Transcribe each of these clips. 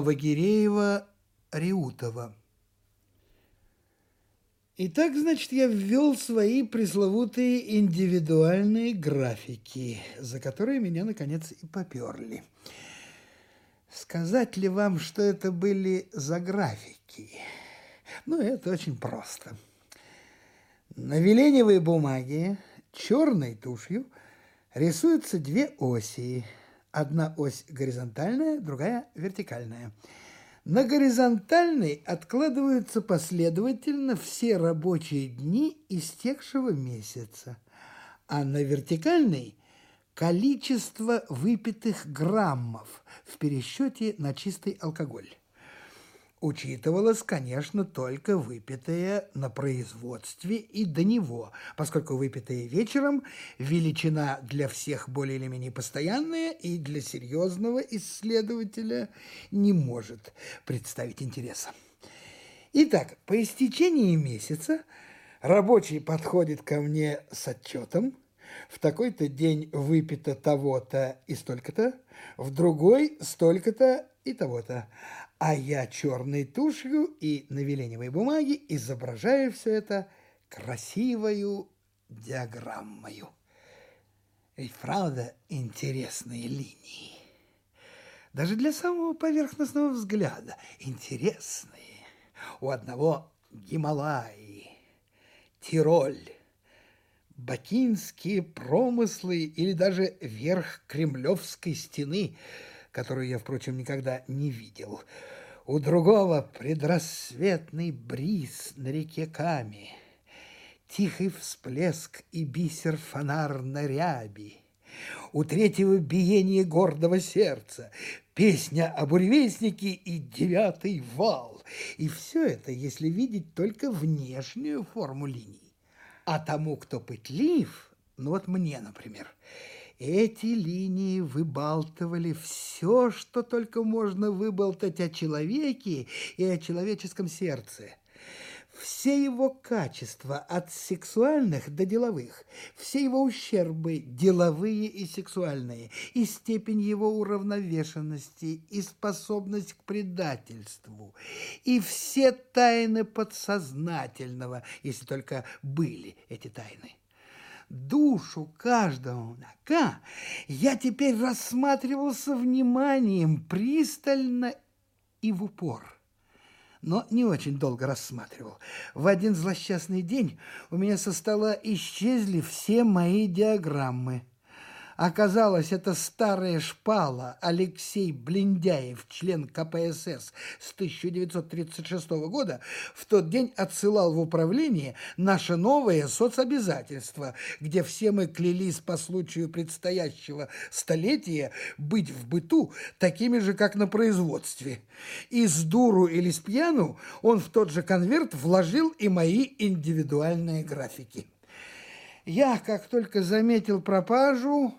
Новогиреева-Реутова. Итак, значит, я ввел свои пресловутые индивидуальные графики, за которые меня, наконец, и поперли. Сказать ли вам, что это были за графики? Ну, это очень просто. На веленевой бумаге черной тушью рисуются две оси. Одна ось горизонтальная, другая вертикальная. На горизонтальной откладываются последовательно все рабочие дни истекшего месяца, а на вертикальной – количество выпитых граммов в пересчете на чистый алкоголь учитывалось, конечно, только выпитое на производстве и до него, поскольку выпитое вечером величина для всех более или менее постоянная и для серьезного исследователя не может представить интереса. Итак, по истечении месяца рабочий подходит ко мне с отчетом, в такой-то день выпито того-то и столько-то, в другой столько-то и того-то а я черной тушью и на веленевой бумаге изображаю все это красивою диаграммою. Ведь правда интересные линии. Даже для самого поверхностного взгляда интересные. У одного Гималаи, Тироль, бакинские промыслы или даже верх Кремлевской стены – которую я, впрочем, никогда не видел. У другого предрассветный бриз на реке Ками, тихий всплеск и бисер фонар на ряби. У третьего биение гордого сердца, песня о буревестнике и девятый вал. И все это, если видеть только внешнюю форму линий. А тому, кто пытлив, ну вот мне, например, эти линии выбалтывали все, что только можно выболтать о человеке и о человеческом сердце. Все его качества, от сексуальных до деловых, все его ущербы, деловые и сексуальные, и степень его уравновешенности, и способность к предательству, и все тайны подсознательного, если только были эти тайны душу каждого мудака, я теперь рассматривался вниманием, пристально и в упор. Но не очень долго рассматривал. В один злосчастный день у меня со стола исчезли все мои диаграммы – Оказалось, это старая шпала Алексей Блиндяев, член КПСС с 1936 года, в тот день отсылал в управление наше новое соцобязательство, где все мы клялись по случаю предстоящего столетия быть в быту такими же, как на производстве. И с дуру или с пьяну он в тот же конверт вложил и мои индивидуальные графики. Я, как только заметил пропажу,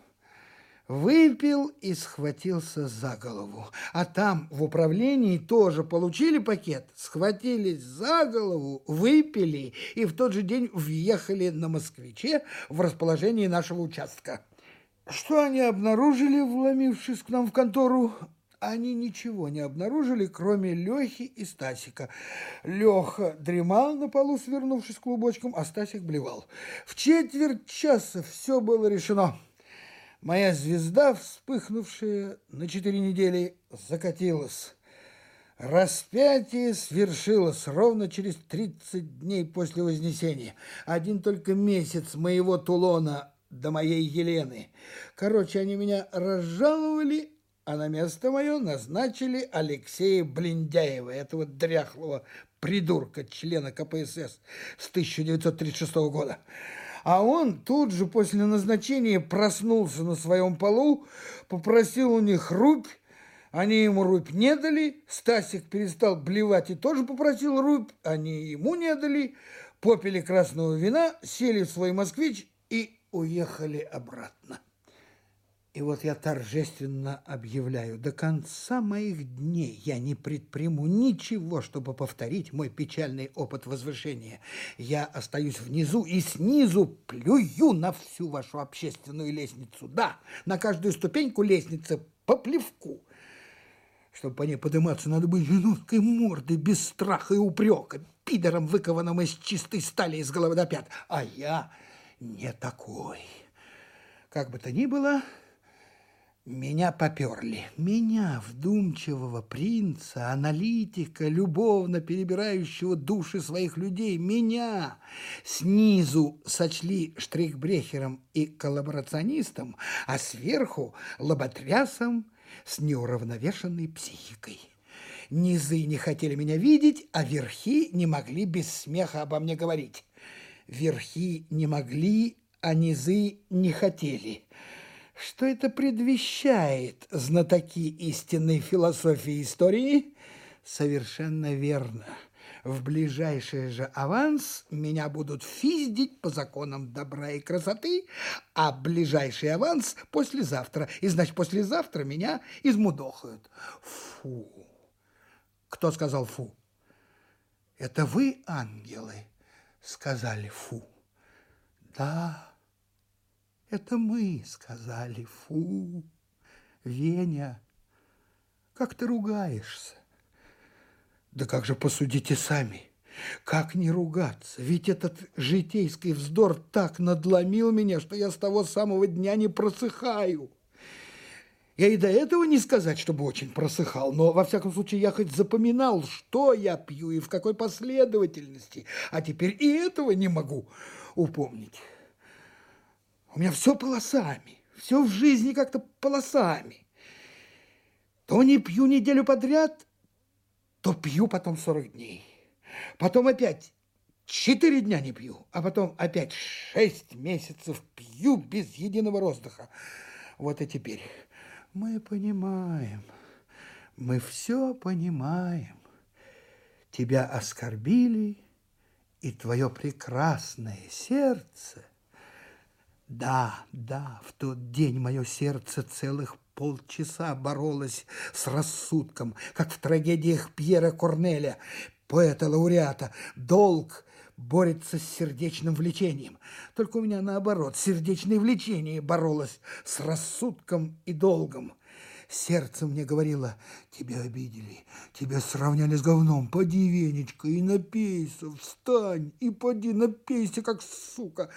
Выпил и схватился за голову. А там в управлении тоже получили пакет, схватились за голову, выпили и в тот же день въехали на «Москвиче» в расположении нашего участка. Что они обнаружили, вломившись к нам в контору? Они ничего не обнаружили, кроме Лехи и Стасика. Леха дремал на полу, свернувшись клубочком, а Стасик блевал. В четверть часа все было решено. Моя звезда, вспыхнувшая на четыре недели, закатилась. Распятие свершилось ровно через 30 дней после Вознесения. Один только месяц моего Тулона до моей Елены. Короче, они меня разжаловали, а на место мое назначили Алексея Блиндяева, этого дряхлого придурка, члена КПСС с 1936 года. А он тут же после назначения проснулся на своем полу, попросил у них рубь, они ему рубь не дали, Стасик перестал блевать и тоже попросил рубь, они ему не дали, попили красного вина, сели в свой москвич и уехали обратно. И вот я торжественно объявляю, до конца моих дней я не предприму ничего, чтобы повторить мой печальный опыт возвышения. Я остаюсь внизу и снизу плюю на всю вашу общественную лестницу. Да, на каждую ступеньку лестницы по плевку. Чтобы по ней подниматься, надо быть жуткой мордой, без страха и упрека, пидором, выкованным из чистой стали из головы до пят. А я не такой. Как бы то ни было, меня поперли. Меня, вдумчивого принца, аналитика, любовно перебирающего души своих людей. Меня снизу сочли штрихбрехером и коллаборационистом, а сверху лоботрясом с неуравновешенной психикой. Низы не хотели меня видеть, а верхи не могли без смеха обо мне говорить. Верхи не могли, а низы не хотели. Что это предвещает, знатоки истинной философии истории? Совершенно верно. В ближайший же аванс меня будут физдить по законам добра и красоты, а ближайший аванс послезавтра. И, значит, послезавтра меня измудохают. Фу! Кто сказал фу? Это вы, ангелы, сказали фу. Да, это мы сказали фу. Веня, как ты ругаешься? Да как же посудите сами? Как не ругаться? Ведь этот житейский вздор так надломил меня, что я с того самого дня не просыхаю. Я и до этого не сказать, чтобы очень просыхал, но, во всяком случае, я хоть запоминал, что я пью и в какой последовательности, а теперь и этого не могу упомнить. У меня все полосами, все в жизни как-то полосами. То не пью неделю подряд, то пью потом 40 дней. Потом опять четыре дня не пью, а потом опять шесть месяцев пью без единого роздыха. Вот и теперь мы понимаем, мы все понимаем. Тебя оскорбили, и твое прекрасное сердце да, да, в тот день мое сердце целых полчаса боролось с рассудком, как в трагедиях Пьера Корнеля, поэта-лауреата. Долг борется с сердечным влечением. Только у меня наоборот, сердечное влечение боролось с рассудком и долгом. Сердце мне говорило, тебя обидели, тебя сравняли с говном, поди, Венечка, и напейся, встань, и поди, напейся, как сука.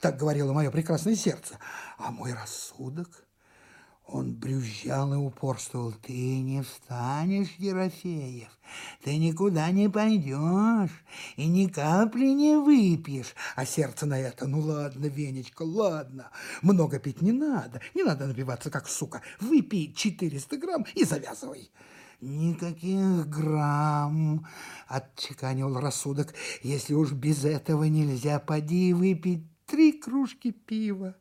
Так говорило мое прекрасное сердце. А мой рассудок он брюзжал и упорствовал. Ты не встанешь, Ерофеев, ты никуда не пойдешь и ни капли не выпьешь. А сердце на это, ну ладно, Венечка, ладно, много пить не надо, не надо напиваться, как сука. Выпей 400 грамм и завязывай. «Никаких грамм!» — отчеканил рассудок. «Если уж без этого нельзя, поди выпить три кружки пива»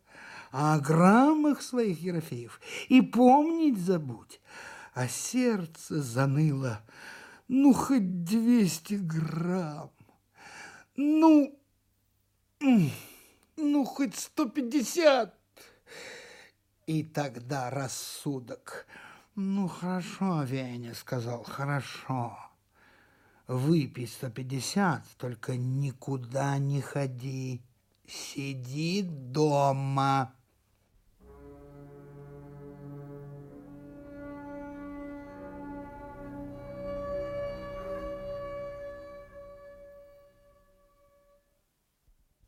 о граммах своих Ерофеев и помнить забудь. А сердце заныло, ну, хоть двести грамм, ну, ну, хоть сто пятьдесят. И тогда рассудок, ну, хорошо, Веня, сказал, хорошо, выпей сто пятьдесят, только никуда не ходи, сиди дома.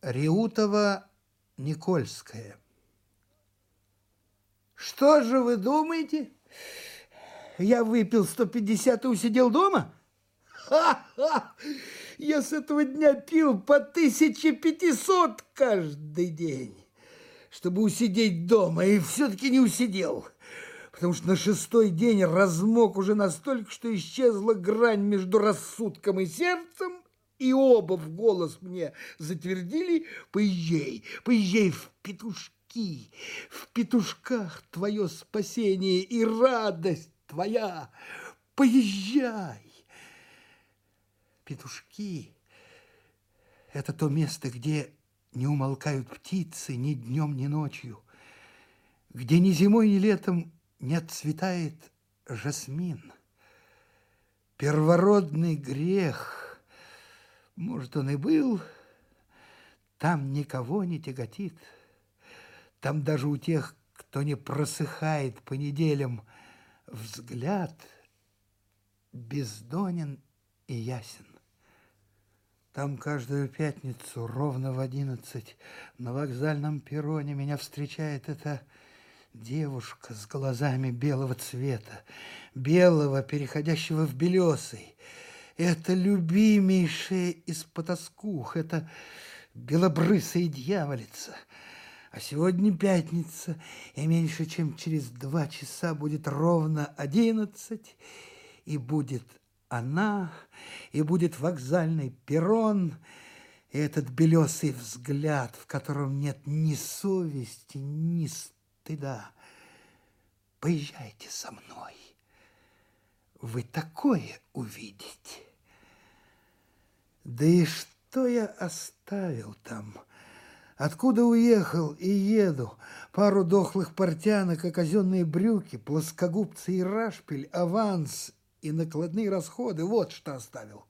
Реутова-Никольская. Что же вы думаете? Я выпил 150 и усидел дома? Ха-ха! Я с этого дня пил по 1500 каждый день, чтобы усидеть дома, и все-таки не усидел потому что на шестой день размок уже настолько, что исчезла грань между рассудком и сердцем, и оба в голос мне затвердили, поезжай, поезжай в петушки, в петушках твое спасение и радость твоя, поезжай. Петушки – это то место, где не умолкают птицы ни днем, ни ночью, где ни зимой, ни летом не отцветает жасмин. Первородный грех – может, он и был, там никого не тяготит. Там даже у тех, кто не просыхает по неделям, взгляд бездонен и ясен. Там каждую пятницу ровно в одиннадцать на вокзальном перроне меня встречает эта девушка с глазами белого цвета, белого, переходящего в белесый. Это любимейшая из потаскух, это белобрысая дьяволица. А сегодня пятница, и меньше чем через два часа будет ровно одиннадцать, и будет она, и будет вокзальный перрон, и этот белесый взгляд, в котором нет ни совести, ни стыда. Поезжайте со мной. Вы такое увидите. Да и что я оставил там? Откуда уехал и еду? Пару дохлых портянок и казенные брюки, плоскогубцы и рашпиль, аванс и накладные расходы. Вот что оставил.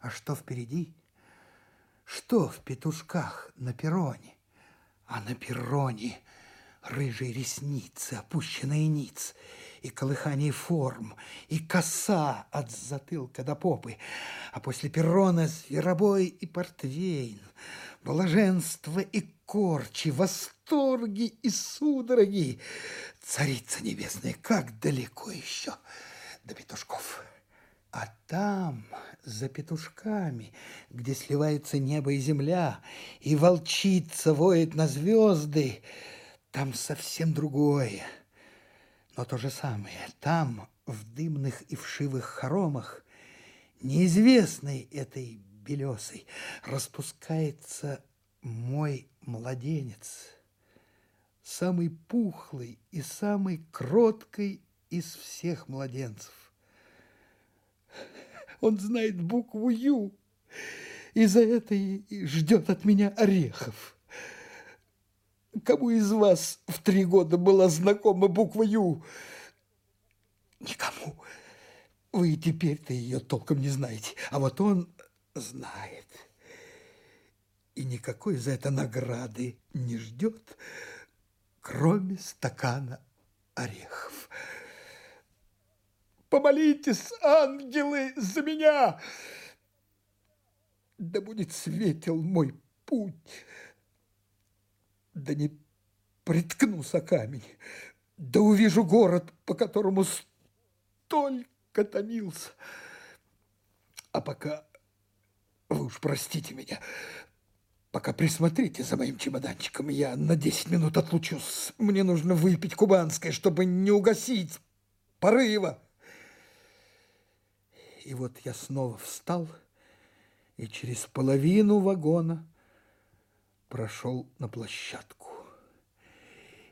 А что впереди? Что в петушках на перроне? А на перроне рыжие ресницы, опущенные ниц, и колыхание форм, и коса от затылка до попы, а после перрона зверобой и портвейн, блаженство и корчи, восторги и судороги. Царица небесная, как далеко еще! до петушков. А там, за петушками, где сливаются небо и земля, и волчица воет на звезды, там совсем другое. Но то же самое. Там, в дымных и вшивых хоромах, неизвестной этой белесой, распускается мой младенец, самый пухлый и самый кроткий из всех младенцев. Он знает букву «Ю», и за это и ждет от меня орехов. Кому из вас в три года была знакома буква «Ю»? Никому. Вы теперь-то ее толком не знаете, а вот он знает. И никакой за это награды не ждет, кроме стакана орехов. Помолитесь, ангелы, за меня! Да будет светел мой путь, да не приткнуся камень, да увижу город, по которому столько томился. А пока, вы уж простите меня, пока присмотрите за моим чемоданчиком, я на 10 минут отлучусь. Мне нужно выпить кубанское, чтобы не угасить порыва. И вот я снова встал и через половину вагона прошел на площадку.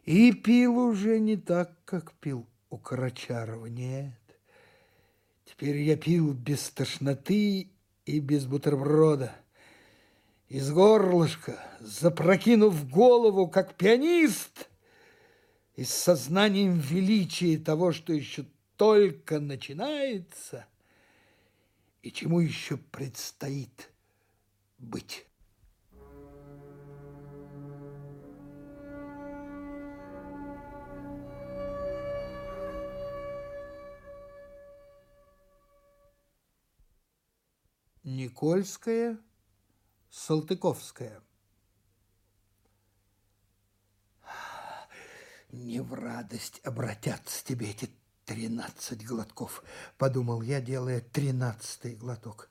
И пил уже не так, как пил у Карачарова, нет. Теперь я пил без тошноты и без бутерброда. Из горлышка, запрокинув голову, как пианист, и с сознанием величия того, что еще только начинается – и чему еще предстоит быть. Никольская, Салтыковская. Не в радость обратятся тебе эти Тринадцать глотков, подумал я, делая тринадцатый глоток.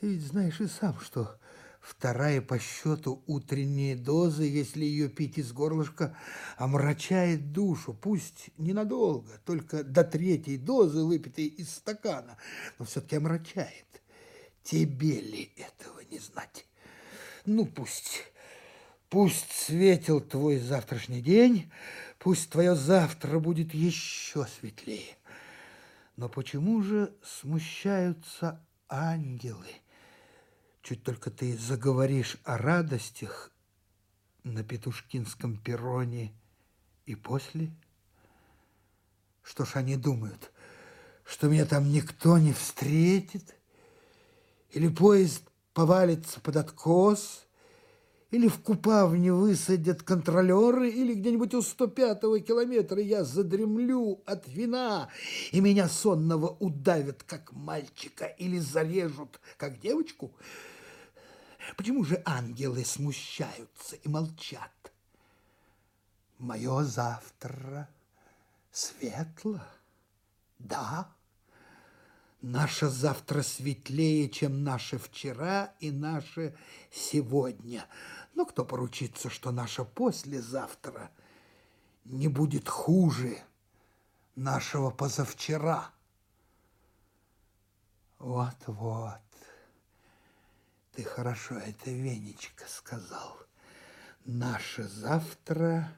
Ты ведь знаешь и сам, что вторая по счету утренняя доза, если ее пить из горлышка, омрачает душу, пусть ненадолго, только до третьей дозы, выпитой из стакана, но все-таки омрачает. Тебе ли этого не знать? Ну, пусть, пусть светил твой завтрашний день, Пусть твое завтра будет еще светлее. Но почему же смущаются ангелы? Чуть только ты заговоришь о радостях на Петушкинском перроне и после. Что ж они думают, что меня там никто не встретит? Или поезд повалится под откос, или в Купавне высадят контролеры, или где-нибудь у 105-го километра я задремлю от вина, и меня сонного удавят, как мальчика, или зарежут, как девочку. Почему же ангелы смущаются и молчат? Мое завтра светло, да. Наше завтра светлее, чем наше вчера и наше сегодня. Но кто поручится, что наше послезавтра не будет хуже нашего позавчера? Вот-вот. Ты хорошо это, Венечка, сказал. Наше завтра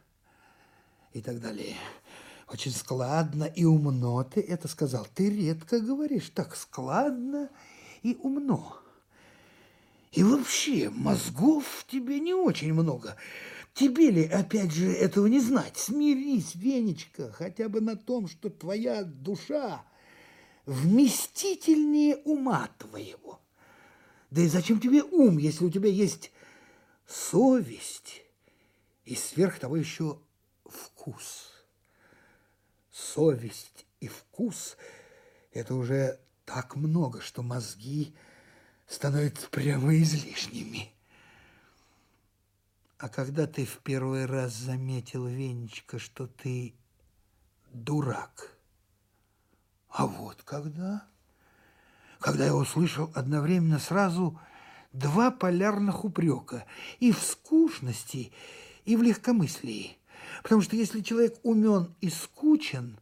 и так далее. Очень складно и умно ты это сказал. Ты редко говоришь так складно и умно. И вообще, мозгов тебе не очень много. Тебе ли, опять же, этого не знать? Смирись, Венечка, хотя бы на том, что твоя душа вместительнее ума твоего. Да и зачем тебе ум, если у тебя есть совесть и сверх того еще вкус? Совесть и вкус – это уже так много, что мозги становятся прямо излишними. А когда ты в первый раз заметил, Венечка, что ты дурак? А вот когда? Когда я услышал одновременно сразу два полярных упрека и в скучности, и в легкомыслии. Потому что если человек умен и скучен,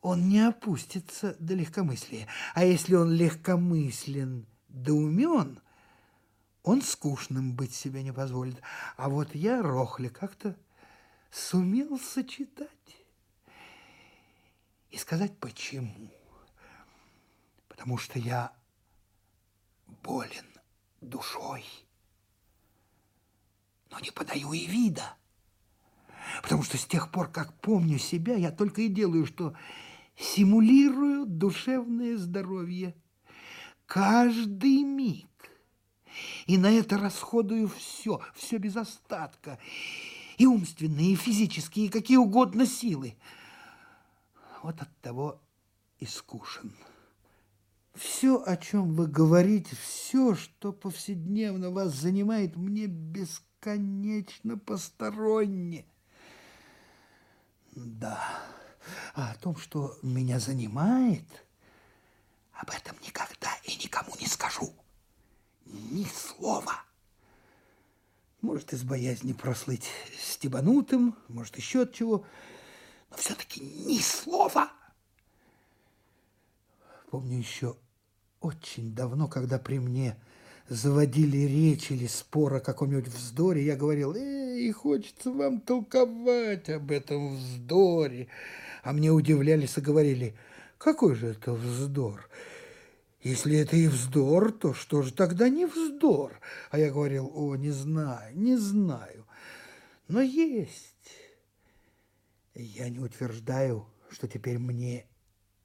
он не опустится до легкомыслия. А если он легкомыслен да умен, он скучным быть себе не позволит. А вот я, Рохли, как-то сумел сочетать. И сказать почему. Потому что я болен душой, но не подаю и вида потому что с тех пор, как помню себя, я только и делаю, что симулирую душевное здоровье каждый миг. И на это расходую все, все без остатка, и умственные, и физические, и какие угодно силы. Вот от того и скушен. Все, о чем вы говорите, все, что повседневно вас занимает, мне бесконечно посторонне. Да, а о том, что меня занимает, об этом никогда и никому не скажу. Ни слова. Может, из боязни прослыть стебанутым, может, еще от чего, но все-таки ни слова. Помню еще очень давно, когда при мне заводили речь или спор о каком-нибудь вздоре, я говорил, эй, хочется вам толковать об этом вздоре. А мне удивлялись и говорили, какой же это вздор? Если это и вздор, то что же тогда не вздор? А я говорил, о, не знаю, не знаю, но есть. Я не утверждаю, что теперь мне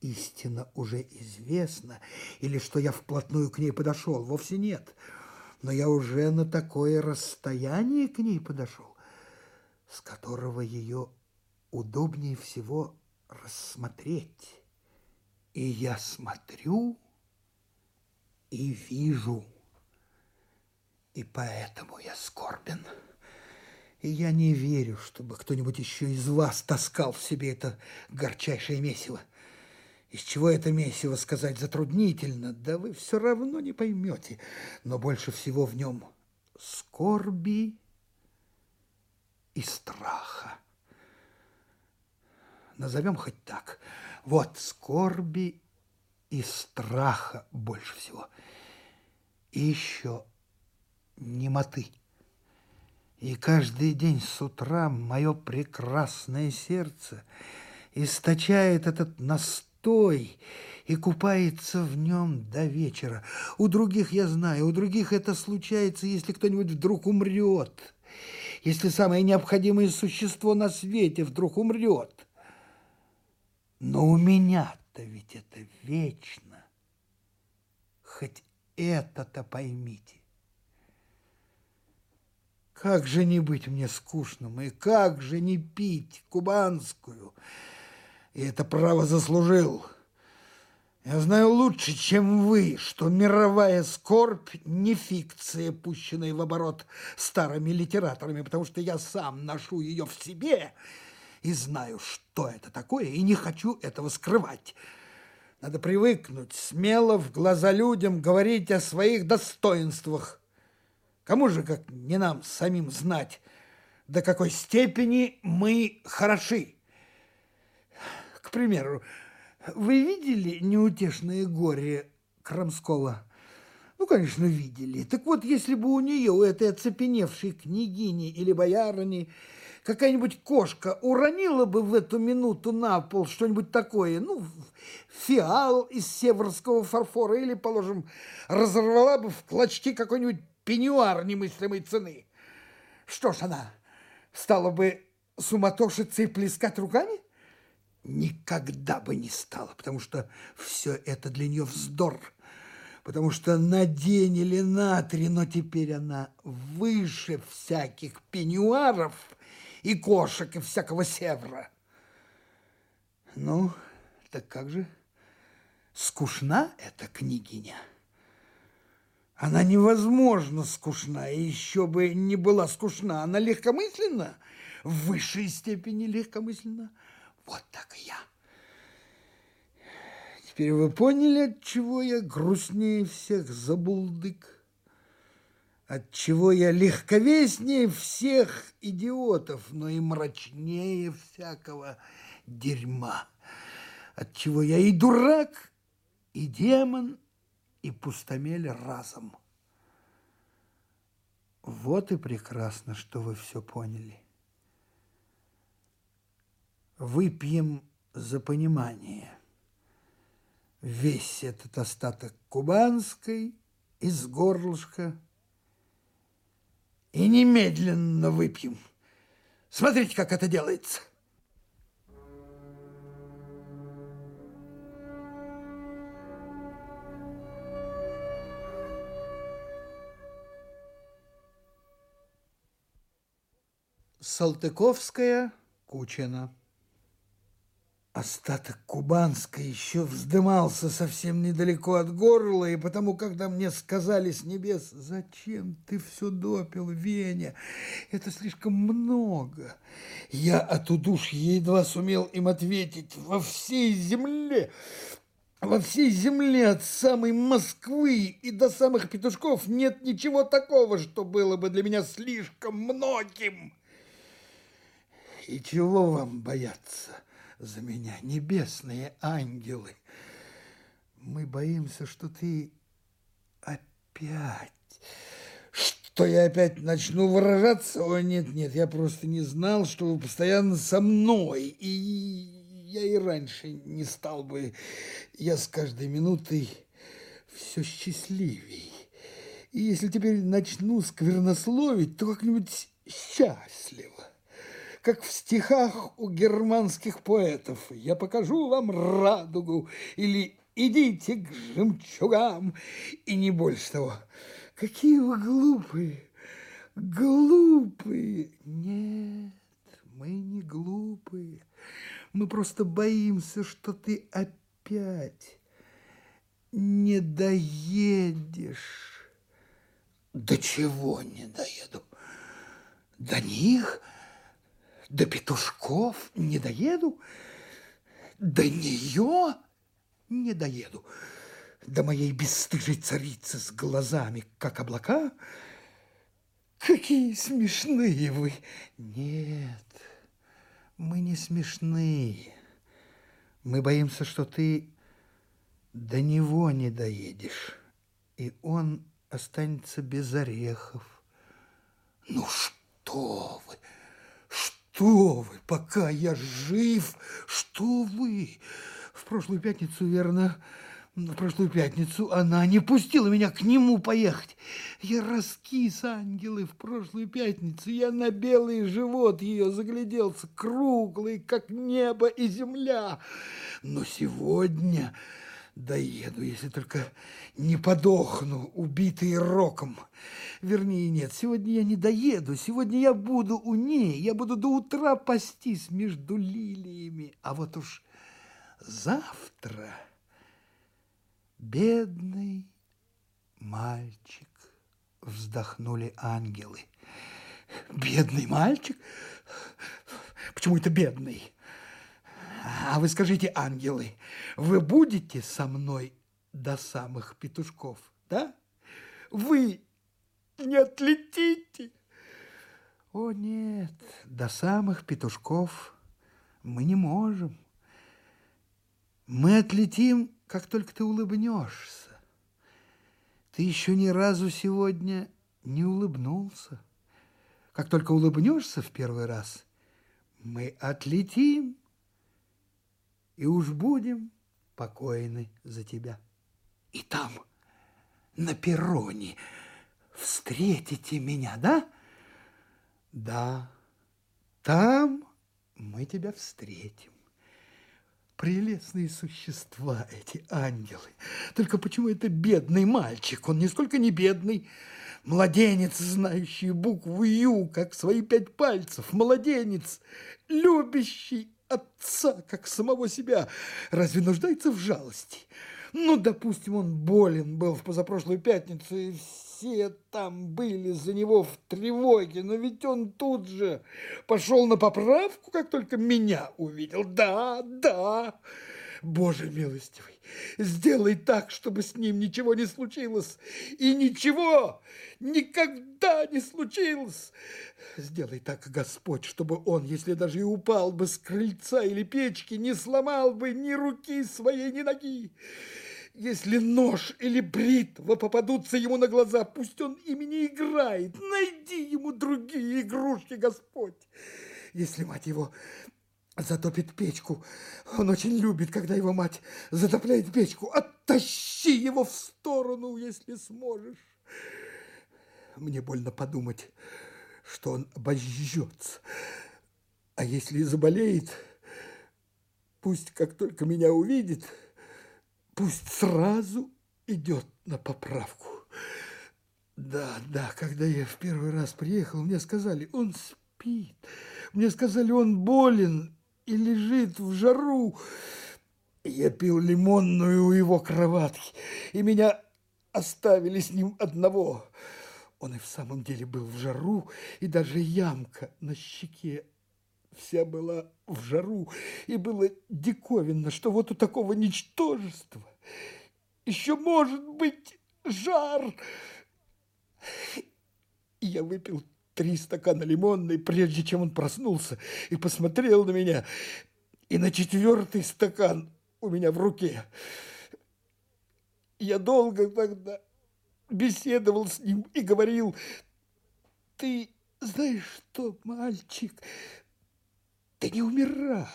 истина уже известна, или что я вплотную к ней подошел. Вовсе нет. Но я уже на такое расстояние к ней подошел, с которого ее удобнее всего рассмотреть. И я смотрю и вижу, и поэтому я скорбен. И я не верю, чтобы кто-нибудь еще из вас таскал в себе это горчайшее месиво. Из чего это месиво сказать затруднительно, да вы все равно не поймете. Но больше всего в нем скорби и страха. Назовем хоть так. Вот скорби и страха больше всего. И еще немоты. И каждый день с утра мое прекрасное сердце источает этот настой, пустой и купается в нем до вечера. У других, я знаю, у других это случается, если кто-нибудь вдруг умрет, если самое необходимое существо на свете вдруг умрет. Но у меня-то ведь это вечно. Хоть это-то поймите. Как же не быть мне скучным, и как же не пить кубанскую? И это право заслужил. Я знаю лучше, чем вы, что мировая скорбь не фикция, пущенная в оборот старыми литераторами, потому что я сам ношу ее в себе и знаю, что это такое, и не хочу этого скрывать. Надо привыкнуть смело в глаза людям говорить о своих достоинствах. Кому же, как не нам самим знать, до какой степени мы хороши. К примеру, вы видели неутешное горе Крамского? Ну, конечно, видели. Так вот, если бы у нее, у этой оцепеневшей княгини или боярыни, какая-нибудь кошка уронила бы в эту минуту на пол что-нибудь такое, ну, фиал из северского фарфора или, положим, разорвала бы в клочки какой-нибудь пеньюар немыслимой цены. Что ж она, стала бы суматошиться и плескать руками? Никогда бы не стала, потому что все это для нее вздор, потому что на день или на три, но теперь она выше всяких пеньюаров и кошек и всякого севра. Ну, так как же? Скучна эта княгиня? Она невозможно скучна, и еще бы не была скучна. Она легкомысленна, в высшей степени легкомысленна. Вот так и я. Теперь вы поняли, от чего я грустнее всех забулдык? От чего я легковеснее всех идиотов, но и мрачнее всякого дерьма? От чего я и дурак, и демон, и пустомель разом? Вот и прекрасно, что вы все поняли. Выпьем за понимание. Весь этот остаток кубанской из горлышка и немедленно выпьем. Смотрите, как это делается. Салтыковская, Кучина. Остаток Кубанской еще вздымался совсем недалеко от горла, и потому, когда мне сказали с небес, «Зачем ты все допил, Веня? Это слишком много!» Я от удушья едва сумел им ответить, «Во всей земле во всей земле от самой Москвы и до самых петушков нет ничего такого, что было бы для меня слишком многим. И чего вам бояться?» За меня, небесные ангелы. Мы боимся, что ты опять... Что я опять начну выражаться? О, нет, нет, я просто не знал, что вы постоянно со мной. И я и раньше не стал бы. Я с каждой минутой все счастливей. И если теперь начну сквернословить, то как-нибудь счастливо как в стихах у германских поэтов. Я покажу вам радугу или идите к жемчугам, и не больше того. Какие вы глупые, глупые. Нет, мы не глупые. Мы просто боимся, что ты опять не доедешь. До чего не доеду? До них – до петушков не доеду, до нее не доеду, до моей бесстыжей царицы с глазами, как облака. Какие смешные вы! Нет, мы не смешные. Мы боимся, что ты до него не доедешь, и он останется без орехов. Ну что вы! Что вы, пока я жив, что вы? В прошлую пятницу, верно, в прошлую пятницу она не пустила меня к нему поехать. Я раскис, ангелы, в прошлую пятницу. Я на белый живот ее загляделся, круглый, как небо и земля. Но сегодня доеду, если только не подохну, убитый роком. Вернее, нет, сегодня я не доеду, сегодня я буду у ней, я буду до утра пастись между лилиями. А вот уж завтра бедный мальчик, вздохнули ангелы. Бедный мальчик? Почему это бедный? А вы скажите, ангелы, вы будете со мной до самых петушков, да? Вы не отлетите. О, нет, до самых петушков мы не можем. Мы отлетим, как только ты улыбнешься. Ты еще ни разу сегодня не улыбнулся. Как только улыбнешься в первый раз, мы отлетим и уж будем покойны за тебя. И там, на перроне, встретите меня, да? Да, там мы тебя встретим. Прелестные существа эти ангелы. Только почему это бедный мальчик? Он нисколько не бедный. Младенец, знающий букву «Ю», как свои пять пальцев. Младенец, любящий отца, как самого себя. Разве нуждается в жалости? Ну, допустим, он болен был в позапрошлую пятницу, и все там были за него в тревоге, но ведь он тут же пошел на поправку, как только меня увидел. Да, да, Боже милостивый, сделай так, чтобы с ним ничего не случилось, и ничего никогда не случилось. Сделай так, Господь, чтобы он, если даже и упал бы с крыльца или печки, не сломал бы ни руки своей, ни ноги. Если нож или бритва попадутся ему на глаза, пусть он ими не играет. Найди ему другие игрушки, Господь. Если мать его затопит печку, он очень любит, когда его мать затопляет печку. Оттащи его в сторону, если сможешь. Мне больно подумать, что он обожжется. А если заболеет, пусть как только меня увидит – пусть сразу идет на поправку. Да, да, когда я в первый раз приехал, мне сказали, он спит. Мне сказали, он болен и лежит в жару. Я пил лимонную у его кроватки, и меня оставили с ним одного. Он и в самом деле был в жару, и даже ямка на щеке вся была в жару, и было диковинно, что вот у такого ничтожества еще может быть жар. Я выпил три стакана лимонной, прежде чем он проснулся, и посмотрел на меня, и на четвертый стакан у меня в руке. Я долго тогда беседовал с ним и говорил, ты знаешь что, мальчик, ты не умирай.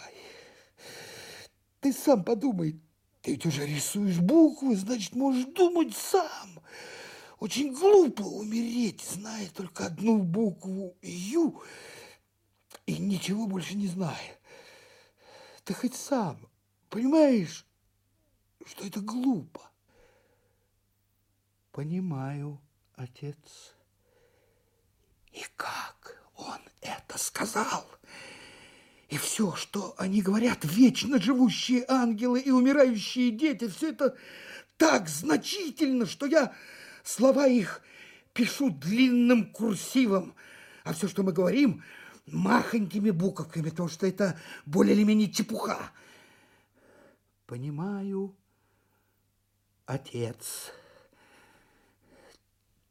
Ты сам подумай, ты ведь уже рисуешь буквы, значит, можешь думать сам. Очень глупо умереть, зная только одну букву «Ю» и ничего больше не зная. Ты хоть сам понимаешь, что это глупо? Понимаю, отец. И как он это сказал? И все, что они говорят, вечно живущие ангелы и умирающие дети, все это так значительно, что я слова их пишу длинным курсивом, а все, что мы говорим, махонькими буковками, потому что это более или менее чепуха. Понимаю, отец.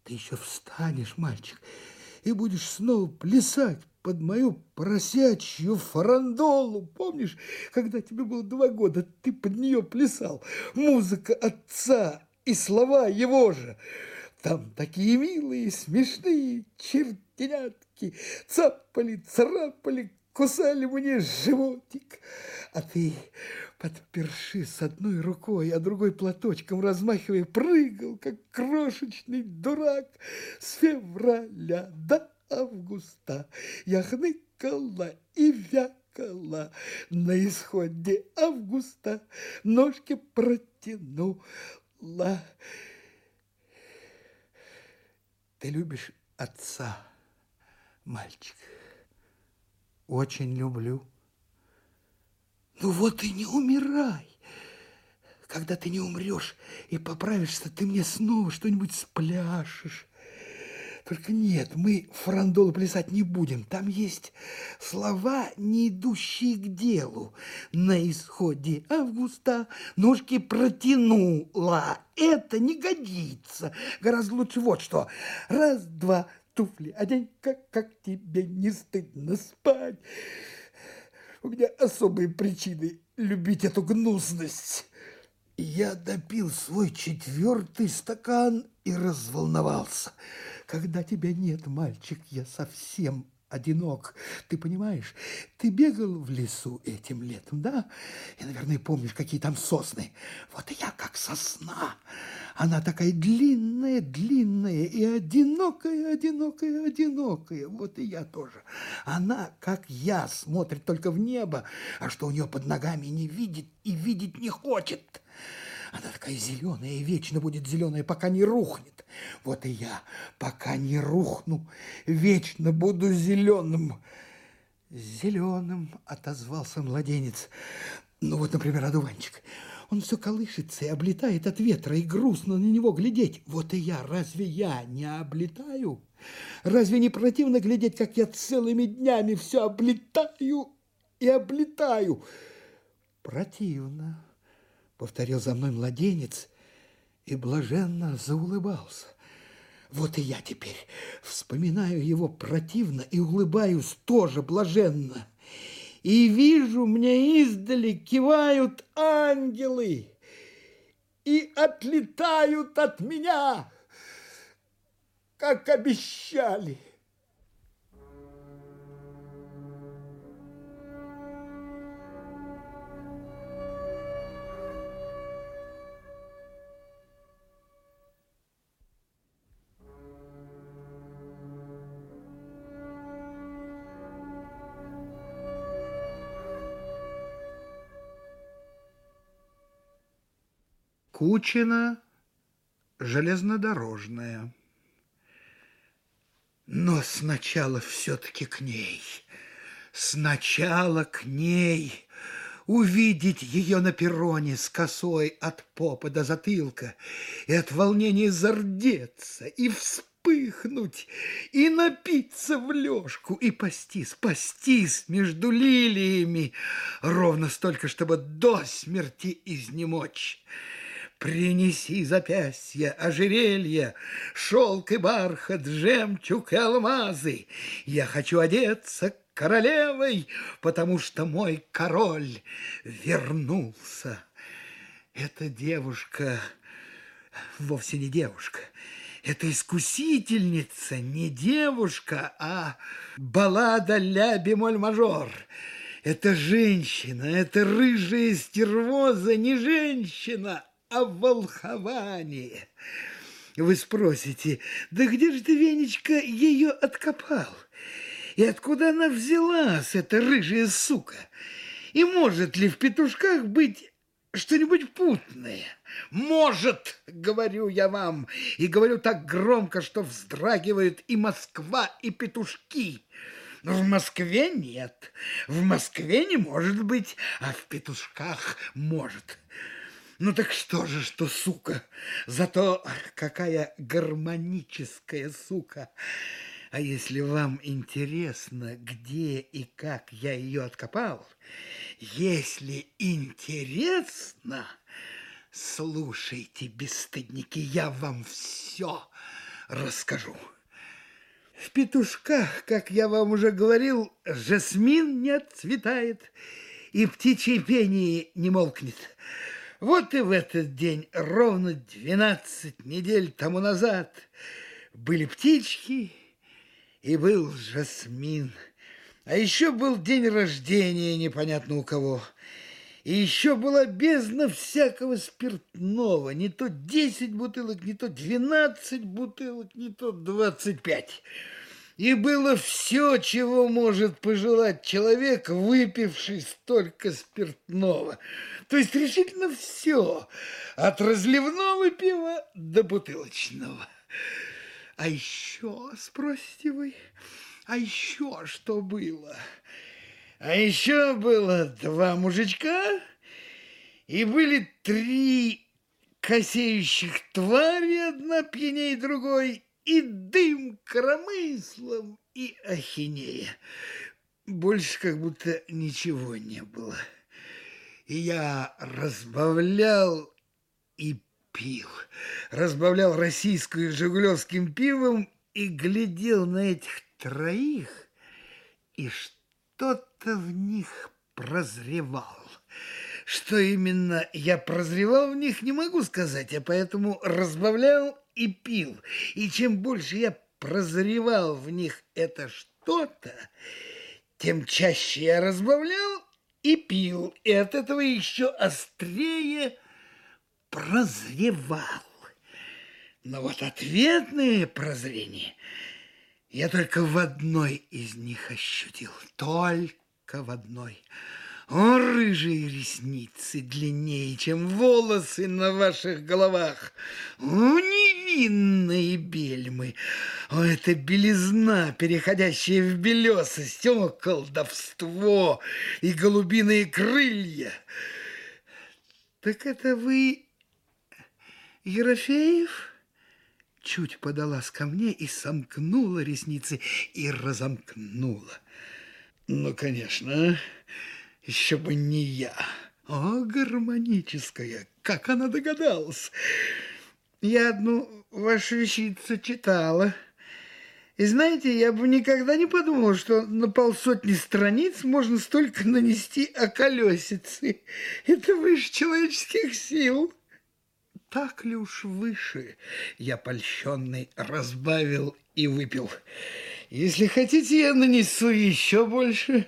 Ты еще встанешь, мальчик, и будешь снова плясать под мою поросячью фарандолу. Помнишь, когда тебе было два года, ты под нее плясал? Музыка отца и слова его же. Там такие милые, смешные чертенятки цапали, царапали, кусали мне животик. А ты, подперши с одной рукой, а другой платочком размахивая, прыгал, как крошечный дурак с февраля до августа я хныкала и вякала. На исходе августа ножки протянула. Ты любишь отца, мальчик? Очень люблю. Ну вот и не умирай. Когда ты не умрешь и поправишься, ты мне снова что-нибудь спляшешь. Только нет, мы франдолу плясать не будем. Там есть слова, не идущие к делу. На исходе августа ножки протянула. Это не годится. Гораздо лучше вот что. Раз, два, туфли одень, как, как тебе не стыдно спать. У меня особые причины любить эту гнусность. Я допил свой четвертый стакан и разволновался. Когда тебя нет, мальчик, я совсем одинок. Ты понимаешь, ты бегал в лесу этим летом, да? И, наверное, помнишь, какие там сосны. Вот и я как сосна. Она такая длинная, длинная и одинокая, одинокая, одинокая. Вот и я тоже. Она, как я, смотрит только в небо, а что у нее под ногами не видит и видеть не хочет. Она такая зеленая и вечно будет зеленая, пока не рухнет. Вот и я, пока не рухну, вечно буду зеленым. Зеленым отозвался младенец. Ну вот, например, одуванчик. Он все колышется и облетает от ветра, и грустно на него глядеть. Вот и я, разве я не облетаю? Разве не противно глядеть, как я целыми днями все облетаю и облетаю? Противно повторил за мной младенец и блаженно заулыбался. Вот и я теперь вспоминаю его противно и улыбаюсь тоже блаженно. И вижу, мне издали кивают ангелы и отлетают от меня, как обещали. Кучина железнодорожная. Но сначала все-таки к ней. Сначала к ней. Увидеть ее на перроне с косой от попы до затылка и от волнения зардеться и вспыхнуть, и напиться в лёжку, и пастись, пастись между лилиями, ровно столько, чтобы до смерти изнемочь. Принеси запястья, ожерелья, шелк и бархат, жемчуг и алмазы. Я хочу одеться королевой, потому что мой король вернулся. Эта девушка вовсе не девушка. Это искусительница, не девушка, а баллада ля бемоль мажор. Это женщина, это рыжая стервоза, не женщина, о волховании. Вы спросите, да где же ты, Венечка, ее откопал? И откуда она взялась, эта рыжая сука? И может ли в петушках быть что-нибудь путное? Может, говорю я вам, и говорю так громко, что вздрагивают и Москва, и петушки. В Москве нет, в Москве не может быть, а в петушках может. Ну так что же, что сука? Зато какая гармоническая сука. А если вам интересно, где и как я ее откопал, если интересно, слушайте, бесстыдники, я вам все расскажу. В петушках, как я вам уже говорил, жасмин не отцветает, и птичье пение не молкнет. Вот и в этот день, ровно 12 недель тому назад, были птички и был жасмин. А еще был день рождения непонятно у кого. И еще была бездна всякого спиртного. Не то 10 бутылок, не то 12 бутылок, не то 25. И было все, чего может пожелать человек, выпивший столько спиртного. То есть решительно все, от разливного пива до бутылочного. А еще, спросите вы, а еще что было? А еще было два мужичка, и были три косеющих твари, одна пьяней другой, и дым коромыслом, и ахинея. Больше как будто ничего не было. И я разбавлял и пил. Разбавлял российскую жигулевским пивом и глядел на этих троих, и что-то в них прозревал. Что именно я прозревал в них, не могу сказать, а поэтому разбавлял и пил. И чем больше я прозревал в них это что-то, тем чаще я разбавлял и пил, и от этого еще острее прозревал. Но вот ответные прозрения я только в одной из них ощутил, только в одной – о, рыжие ресницы длиннее, чем волосы на ваших головах! О, невинные бельмы! О, это белизна, переходящая в белесость! О, колдовство и голубиные крылья! Так это вы, Ерофеев? Чуть подалась ко мне и сомкнула ресницы, и разомкнула. Ну, конечно, еще бы не я. О, гармоническая, как она догадалась. Я одну вашу вещицу читала. И знаете, я бы никогда не подумала, что на полсотни страниц можно столько нанести околесицы. Это выше человеческих сил. Так ли уж выше? Я польщенный разбавил и выпил. Если хотите, я нанесу еще больше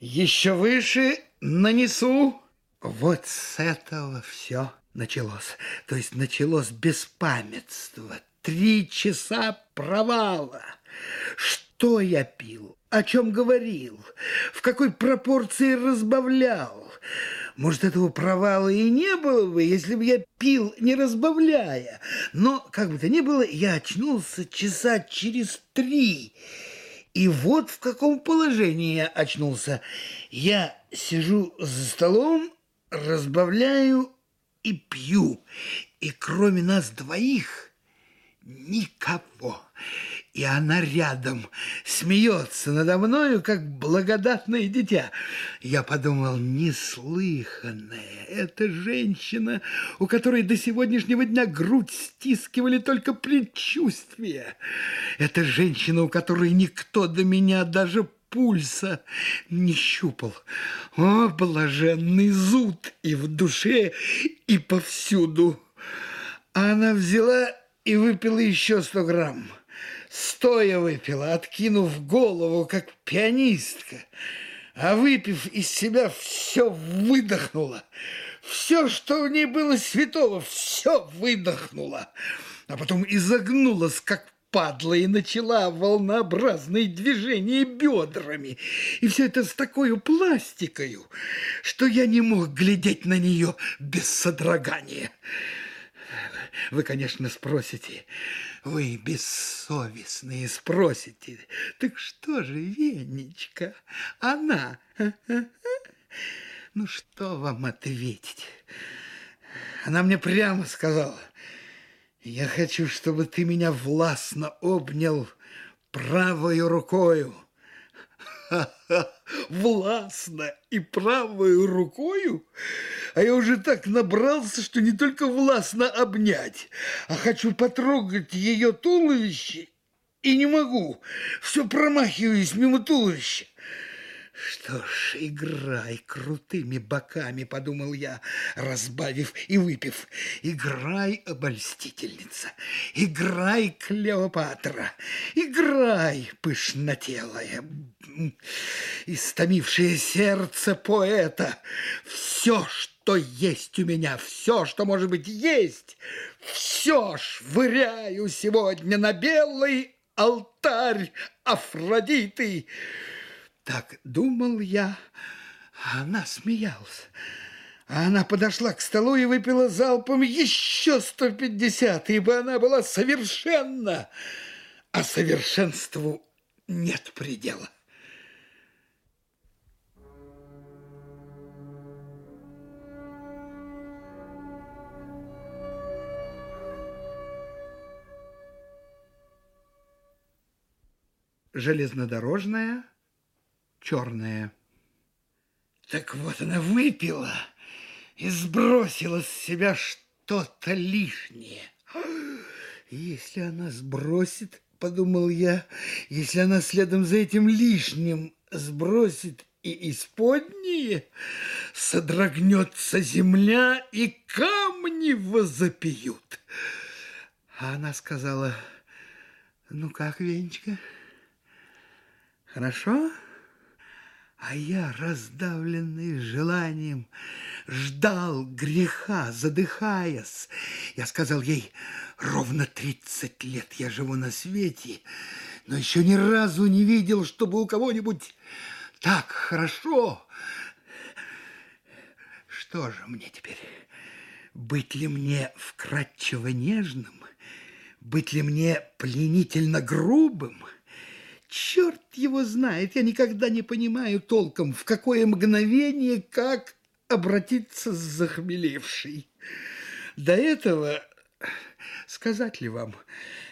еще выше нанесу. Вот с этого все началось. То есть началось беспамятство. Три часа провала. Что я пил? О чем говорил? В какой пропорции разбавлял? Может, этого провала и не было бы, если бы я пил, не разбавляя. Но, как бы то ни было, я очнулся часа через три и вот в каком положении я очнулся. Я сижу за столом, разбавляю и пью. И кроме нас двоих никого и она рядом, смеется надо мною, как благодатное дитя. Я подумал, неслыханная, это женщина, у которой до сегодняшнего дня грудь стискивали только предчувствия. Это женщина, у которой никто до меня даже пульса не щупал. О, блаженный зуд и в душе, и повсюду. Она взяла и выпила еще сто грамм стоя выпила, откинув голову, как пианистка, а выпив из себя, все выдохнула. Все, что в ней было святого, все выдохнула, а потом изогнулась, как падла, и начала волнообразные движения бедрами. И все это с такой пластикою, что я не мог глядеть на нее без содрогания. Вы, конечно, спросите, вы бессовестные спросите, так что же Венечка, она? Ну, что вам ответить? Она мне прямо сказала, я хочу, чтобы ты меня властно обнял правой рукою. властно и правой рукою? А я уже так набрался, что не только властно обнять, а хочу потрогать ее туловище и не могу. Все промахиваюсь мимо туловища. Что ж, играй крутыми боками, подумал я, разбавив и выпив. Играй, обольстительница, играй, Клеопатра, играй, пышнотелая, истомившее сердце поэта. Все, что есть у меня, все, что может быть есть, все швыряю сегодня на белый алтарь Афродиты. Так думал я, а она смеялась. А она подошла к столу и выпила залпом еще 150, ибо она была совершенна, а совершенству нет предела. Железнодорожная, черная. Так вот она выпила и сбросила с себя что-то лишнее. Если она сбросит, подумал я, если она следом за этим лишним сбросит и исподнее, содрогнется земля, и камни возопьют. А она сказала, ну как, Венечка, хорошо? А я, раздавленный желанием, ждал греха, задыхаясь. Я сказал ей, ровно тридцать лет я живу на свете, но еще ни разу не видел, чтобы у кого-нибудь так хорошо. Что же мне теперь? Быть ли мне вкрадчиво нежным? Быть ли мне пленительно грубым? Черт его знает, я никогда не понимаю толком, в какое мгновение, как обратиться с захмелевшей. До этого, сказать ли вам,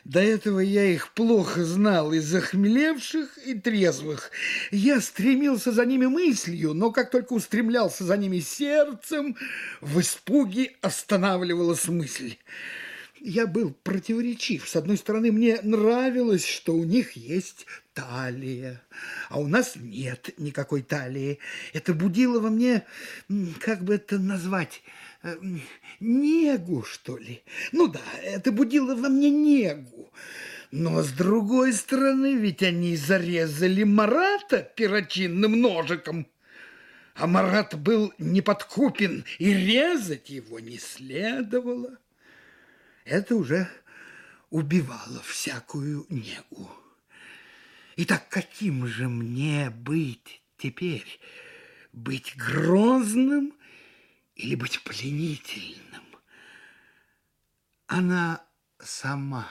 до этого я их плохо знал, и захмелевших, и трезвых. Я стремился за ними мыслью, но как только устремлялся за ними сердцем, в испуге останавливалась мысль. Я был противоречив. С одной стороны, мне нравилось, что у них есть талия, а у нас нет никакой талии. Это будило во мне, как бы это назвать, э, негу, что ли. Ну да, это будило во мне негу. Но с другой стороны, ведь они зарезали Марата перочинным ножиком. А Марат был неподкупен, и резать его не следовало. Это уже убивало всякую негу. Итак, каким же мне быть теперь? Быть грозным или быть пленительным? Она сама,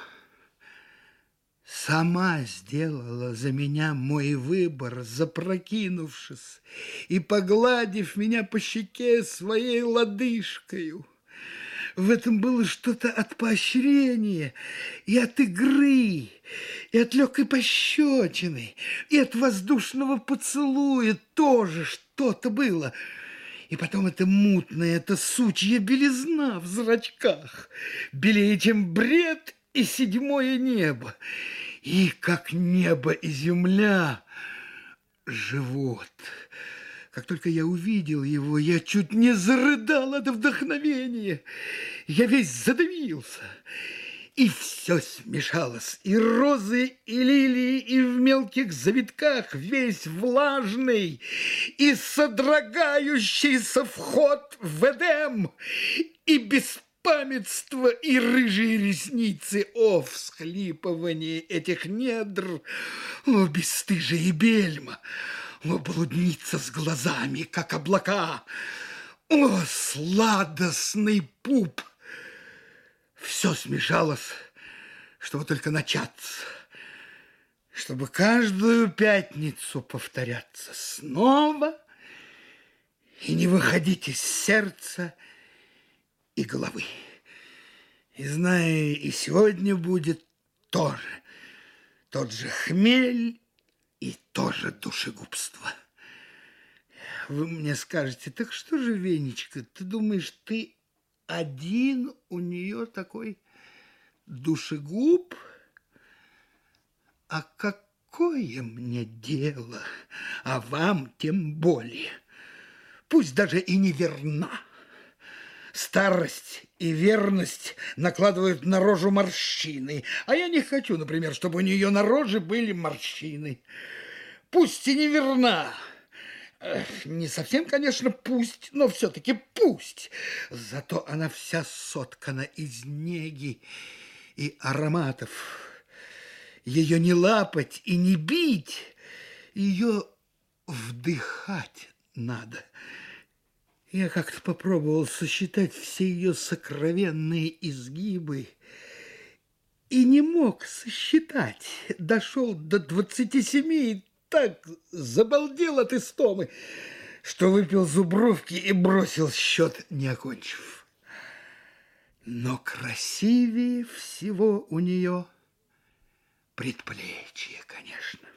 сама сделала за меня мой выбор, запрокинувшись и погладив меня по щеке своей лодыжкою. В этом было что-то от поощрения и от игры, и от легкой пощечины, и от воздушного поцелуя тоже что-то было. И потом это мутная, это сучья белизна в зрачках, белее, чем бред и седьмое небо. И как небо и земля, живот – как только я увидел его, я чуть не зарыдал от вдохновения. Я весь задавился. И все смешалось, и розы, и лилии, и в мелких завитках весь влажный, и содрогающийся вход в Эдем, и беспамятство, и рыжие ресницы, о, всхлипывание этих недр, о, бесстыжие бельма, о, блудница с глазами, как облака! О, сладостный пуп! Все смешалось, чтобы только начаться, чтобы каждую пятницу повторяться снова и не выходить из сердца и головы. И зная, и сегодня будет тоже тот же хмель и тоже душегубство. Вы мне скажете, так что же, Венечка, ты думаешь, ты один у нее такой душегуб? А какое мне дело, а вам тем более? Пусть даже и не верна. Старость и верность накладывают на рожу морщины, а я не хочу, например, чтобы у нее на роже были морщины. Пусть и не верна, не совсем, конечно, пусть, но все-таки пусть. Зато она вся соткана из неги и ароматов. Ее не лапать и не бить, ее вдыхать надо. Я как-то попробовал сосчитать все ее сокровенные изгибы и не мог сосчитать. Дошел до двадцати семи и так забалдел от истомы, что выпил зубровки и бросил счет, не окончив. Но красивее всего у нее предплечье, конечно.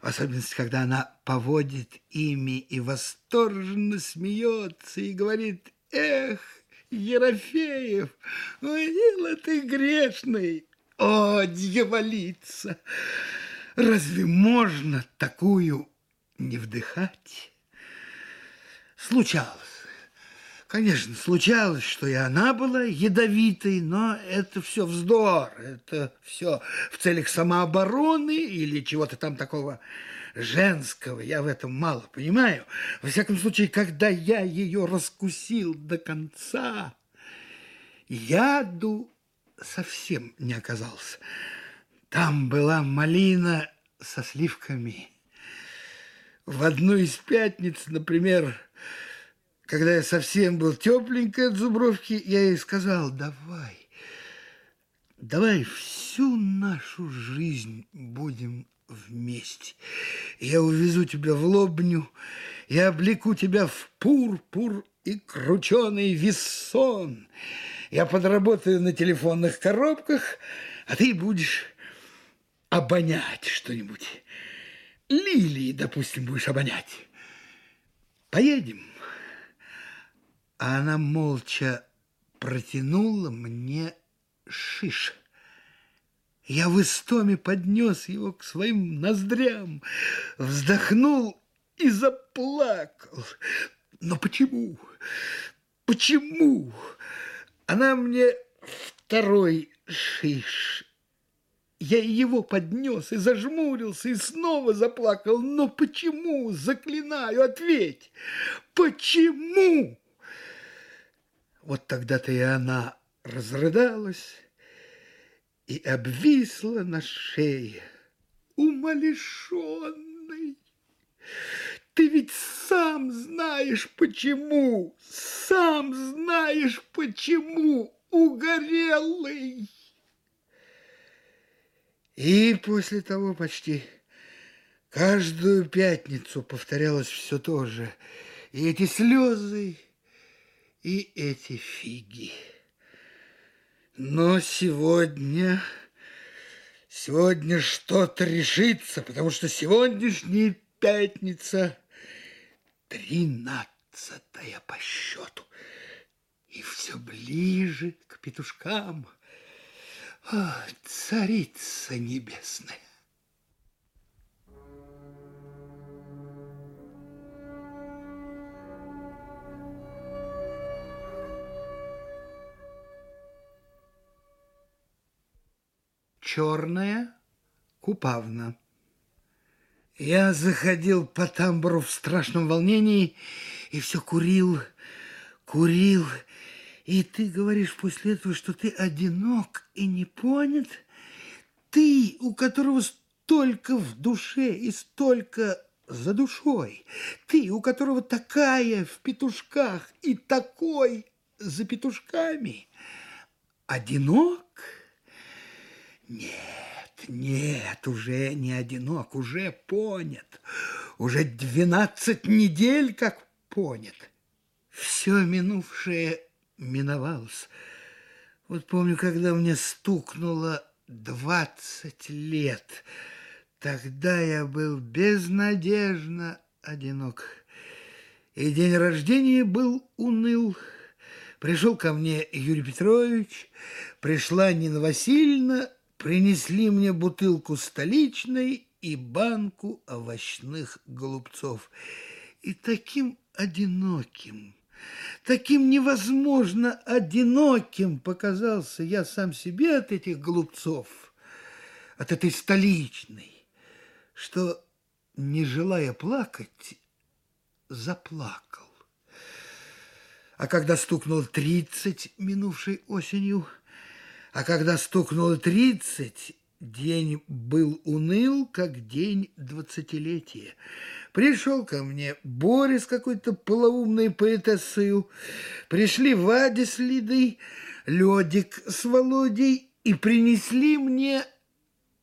В особенности, когда она поводит ими и восторженно смеется и говорит «Эх, Ерофеев, мило ты грешный, о, дьяволица! Разве можно такую не вдыхать?» Случалось. Конечно, случалось, что и она была ядовитой, но это все вздор, это все в целях самообороны или чего-то там такого женского. Я в этом мало понимаю. Во всяком случае, когда я ее раскусил до конца, яду совсем не оказался. Там была малина со сливками. В одну из пятниц, например, когда я совсем был тепленькой от зубровки, я ей сказал, давай, давай всю нашу жизнь будем вместе. Я увезу тебя в лобню, я облеку тебя в пурпур и крученый вессон. Я подработаю на телефонных коробках, а ты будешь обонять что-нибудь. Лилии, допустим, будешь обонять. Поедем. А она молча протянула мне шиш. Я в истоме поднес его к своим ноздрям, вздохнул и заплакал. Но почему? Почему? Она мне второй шиш. Я его поднес и зажмурился, и снова заплакал. Но почему? Заклинаю, ответь. Почему? Вот тогда-то и она разрыдалась и обвисла на шее, умалишенный. Ты ведь сам знаешь, почему, сам знаешь, почему, угорелый. И после того почти каждую пятницу повторялось все то же. И эти слезы, и эти фиги. Но сегодня, сегодня что-то решится, потому что сегодняшняя пятница тринадцатая по счету. И все ближе к петушкам. О, царица небесная! Черная купавна. Я заходил по тамбуру в страшном волнении и все курил, курил. И ты говоришь после этого, что ты одинок и не понят? Ты, у которого столько в душе и столько за душой. Ты, у которого такая в петушках и такой за петушками. Одинок? Нет, нет, уже не одинок, уже понят. Уже двенадцать недель как понят. Все минувшее миновалось. Вот помню, когда мне стукнуло двадцать лет, тогда я был безнадежно одинок. И день рождения был уныл. Пришел ко мне Юрий Петрович, пришла Нина Васильевна, принесли мне бутылку столичной и банку овощных голубцов. И таким одиноким, таким невозможно одиноким показался я сам себе от этих голубцов, от этой столичной, что, не желая плакать, заплакал. А когда стукнул тридцать минувшей осенью – а когда стукнуло тридцать, день был уныл, как день двадцатилетия, Пришел ко мне Борис какой-то полоумной поэтессою. Пришли Вадя с Лидой, Ледик с Володей и принесли мне...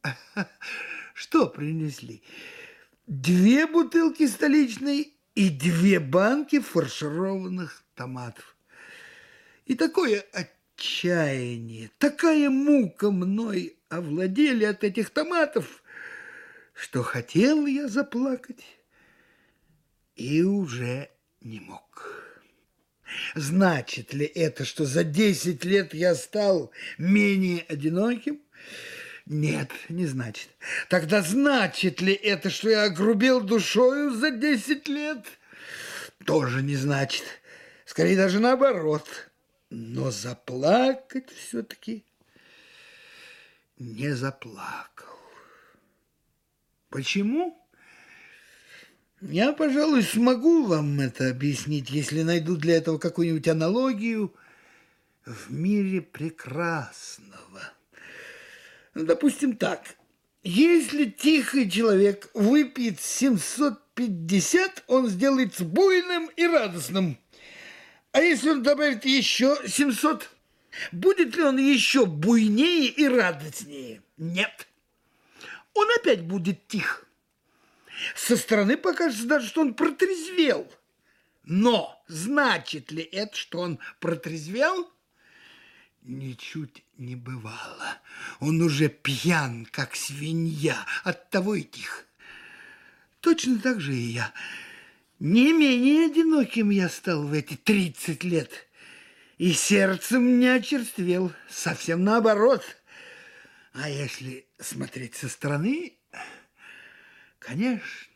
Что принесли? Две бутылки столичной и две банки фаршированных томатов. И такое отчаяние, такая мука мной овладели от этих томатов, что хотел я заплакать и уже не мог. Значит ли это, что за десять лет я стал менее одиноким? Нет, не значит. Тогда значит ли это, что я огрубел душою за десять лет? Тоже не значит. Скорее даже наоборот. Но заплакать все-таки не заплакал. Почему? Я, пожалуй, смогу вам это объяснить, если найду для этого какую-нибудь аналогию в мире прекрасного. Допустим так. Если тихий человек выпьет 750, он сделается буйным и радостным. А если он добавит еще 700, будет ли он еще буйнее и радостнее? Нет. Он опять будет тих. Со стороны покажется даже, что он протрезвел. Но значит ли это, что он протрезвел? Ничуть не бывало. Он уже пьян, как свинья, от того и тих. Точно так же и я. Не менее одиноким я стал в эти тридцать лет. И сердцем не очерствел, совсем наоборот. А если смотреть со стороны, конечно,